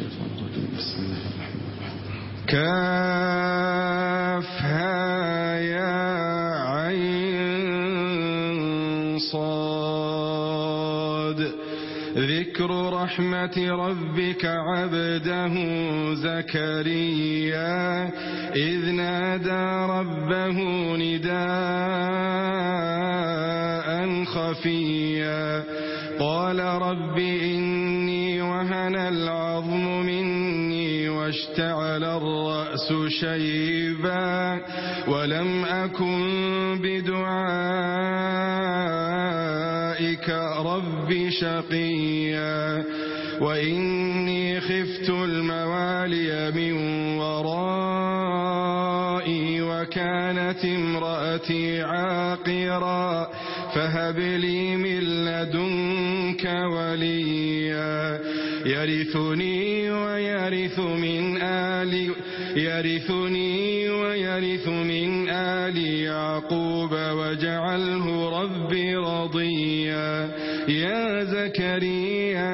الشيطان الرجيم بسم الله الرحمن الرحيم يا عين صاد. ذكر رحمة ربك عبده زكريا. إذ نادى ربه نداء خفيا. قال رب اشتعل الرأس شيبا ولم أكن بدعائك رب شقيا وإني خفت الموالي من ورائي وكانت امرأتي عاقرا فهب لي من لدنك وليا يرثني ويرث من يرثني ويرث من آل يعقوب واجعله ربي رضيا. يا زكريا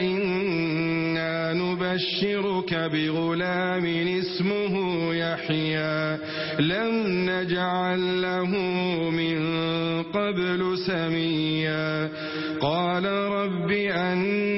إنا نبشرك بغلام اسمه يحيى. لم نجعل له من قبل سميا. قال رب أن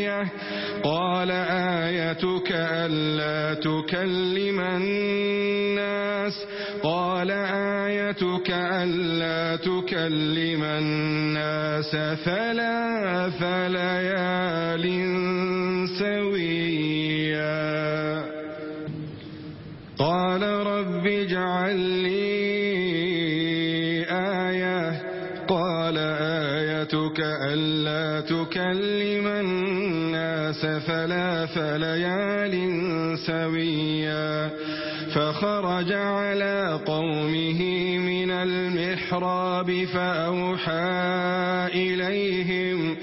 آية؟ قال آيتك ألا تكلم الناس. قال آيتك ألا تكلم الناس. ثلاث ليال سويا. قال رب اجعل لي آية. قال آيتك ألا تكلم الناس الناس ثلاث ليال سويا فخرج على قومه من المحراب فأوحى إليهم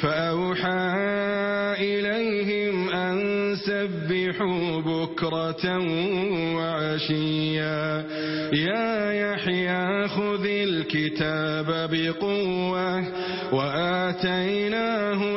فأوحى إليهم أن سبحوا بكرة وعشيا يا يحيى خذ الكتاب بقوة وآتيناه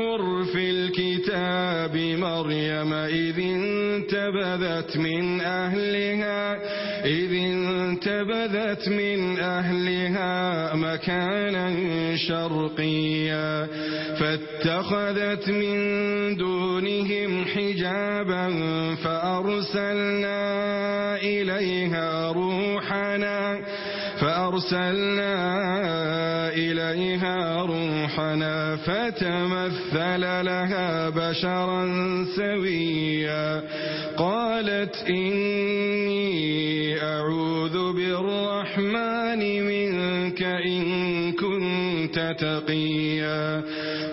مريم إذ انتبذت من أهلها إذ انتبذت من أهلها مكانا شرقيا فاتخذت من دونهم حجابا فأرسلنا إليها روحنا فأرسلنا إليها روحنا فتمثل لها بشرا سويا. قالت إني أعوذ بالرحمن منك إن كنت تقيا.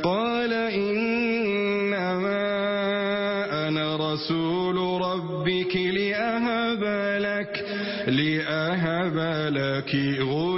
قال إنما أنا رسول ربك لأهب لك لأهب لك غير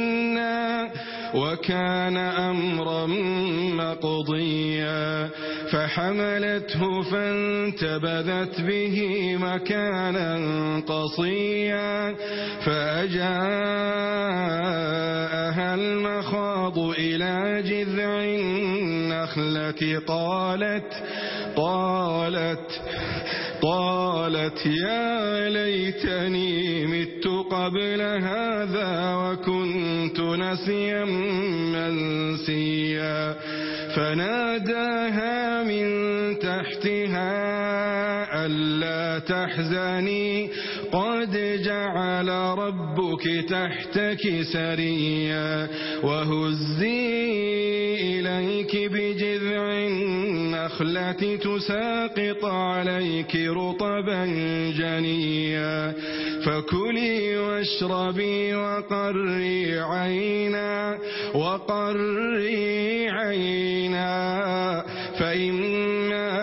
وكان أمرا مقضيا فحملته فانتبذت به مكانا قصيا فأجاءها المخاض إلى جذع النخلة قالت قالت قالت يا ليتني مت قبل هذا وكنت نسيا منسيا. فناداها من تحتها ألا تحزني قد جعل ربك تحتك سريا وهزي إليك بجذع النخلة تساقط عليك رطبا جنيا فكلي واشربي وقري عينا وقري عينا فإن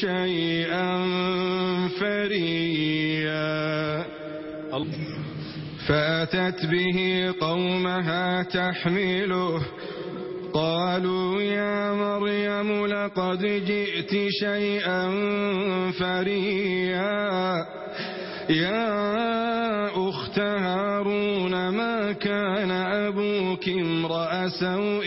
شيئا فريا. فأتت به قومها تحمله. قالوا يا مريم لقد جئت شيئا فريا. يا أخت هارون ما كان أبوك امرأ سوء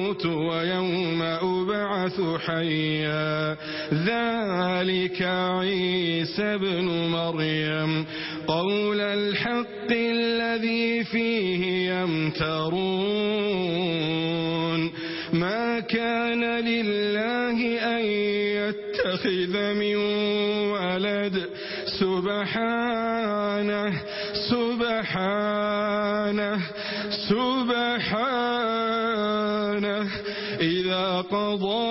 يبعث حيا. ذلك عيسى بن مريم. قول الحق الذي فيه يمترون. ما كان لله أن يتخذ من ولد. سبحانه سبحانه سبحانه. إذا قضى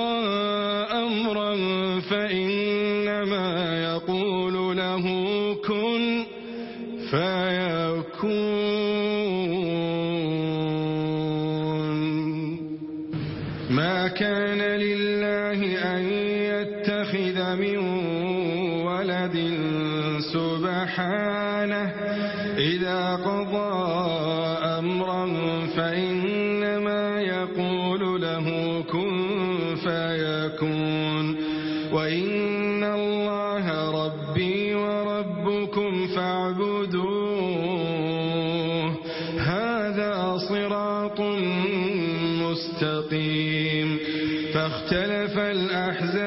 كان لله أن يتخذ من ولد سبحانه إذا قضى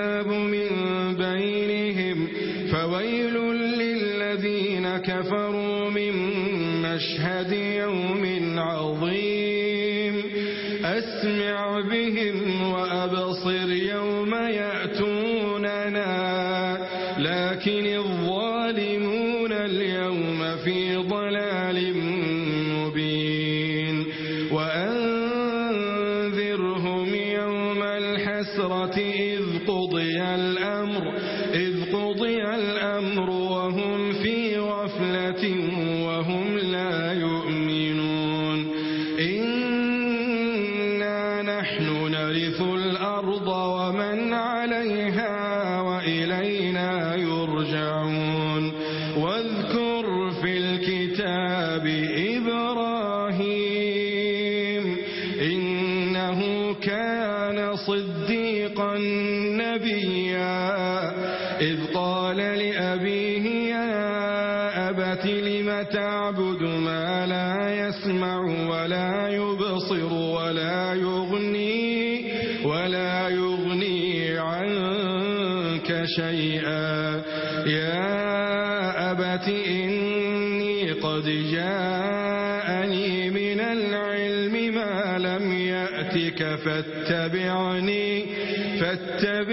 العذاب من بينهم فويل للذين كفروا من مشهد يوم عظيم أسمع بهم وأبصر يوم عليه يا أبت لم تعبد ما لا يسمع ولا يبصر ولا يغني ولا يغني عنك شيئا. يا أبت إني قد جاءني من العلم ما لم يأتك فاتبعني فاتبعني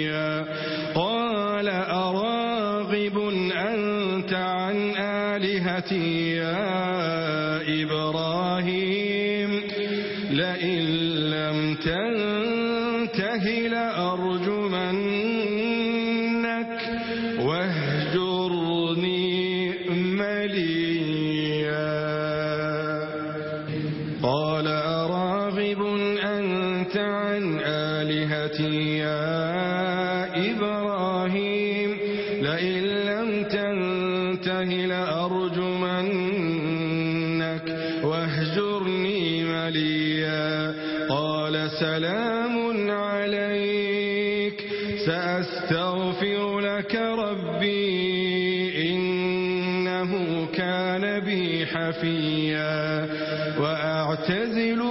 لئن لم تنته لأرجو قال سلام عليك سأستغفر لك ربي إنه كان بي حفيا. وأعتزل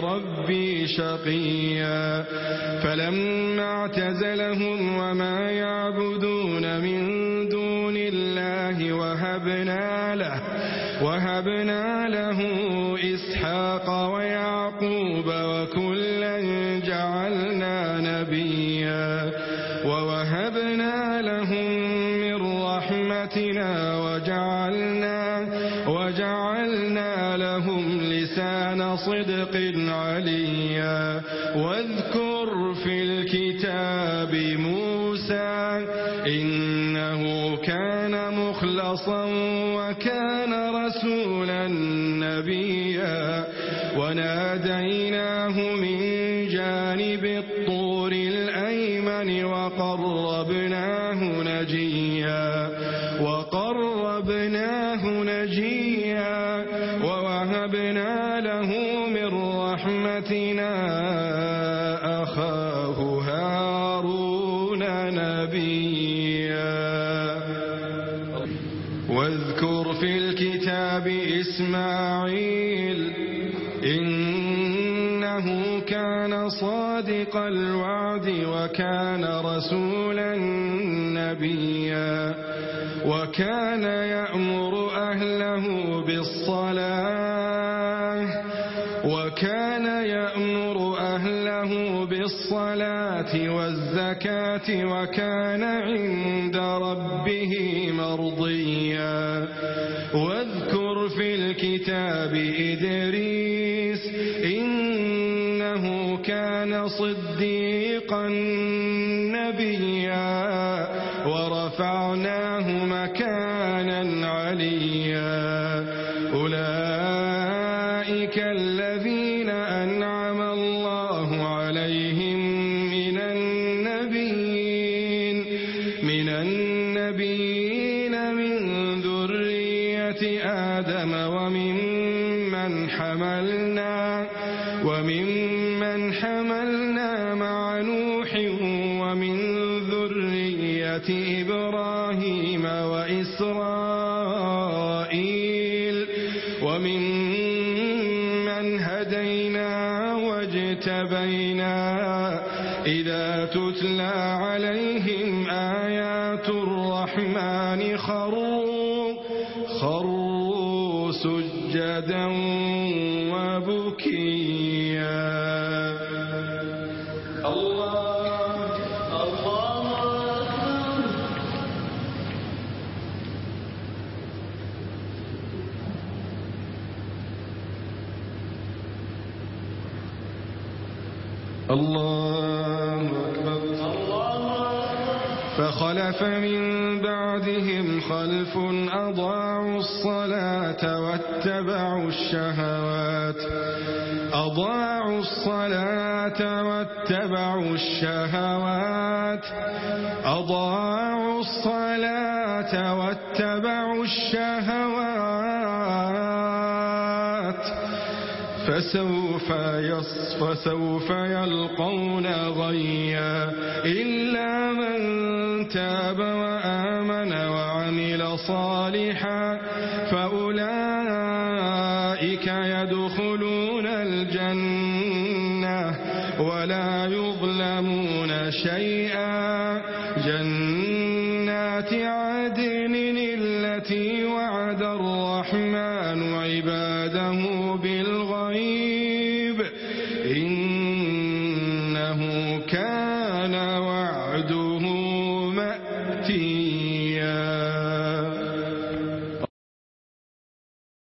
ربي شقيا. فلما اعتزلهم وما يعبدون من دون الله وهبنا له وهبنا له عليا. واذكر في الكتاب موسى إنه كان مخلصا وفي الكتاب إسماعيل إنه كان صادق الوعد وكان رسولا نبيا وكان الصلاة والزكاة وكان عند ربه مرضيا. واذكر في الكتاب إدريس إنه كان صديقا نبيا. من النبيين من ذرية آدم وممن حملنا ومن الرحمن خروا خروا سجدا أفمن بعدهم خلف أضاعوا الصلاة واتبعوا الشهوات. أضاعوا الصلاة واتبعوا الشهوات. أضاعوا الصلاة واتبعوا الشهوات. فسوف يصف سوف يلقون غيا إلا تاب وآمن وعمل صالحا فأولئك يدخلون الجنة ولا يظلمون شيئا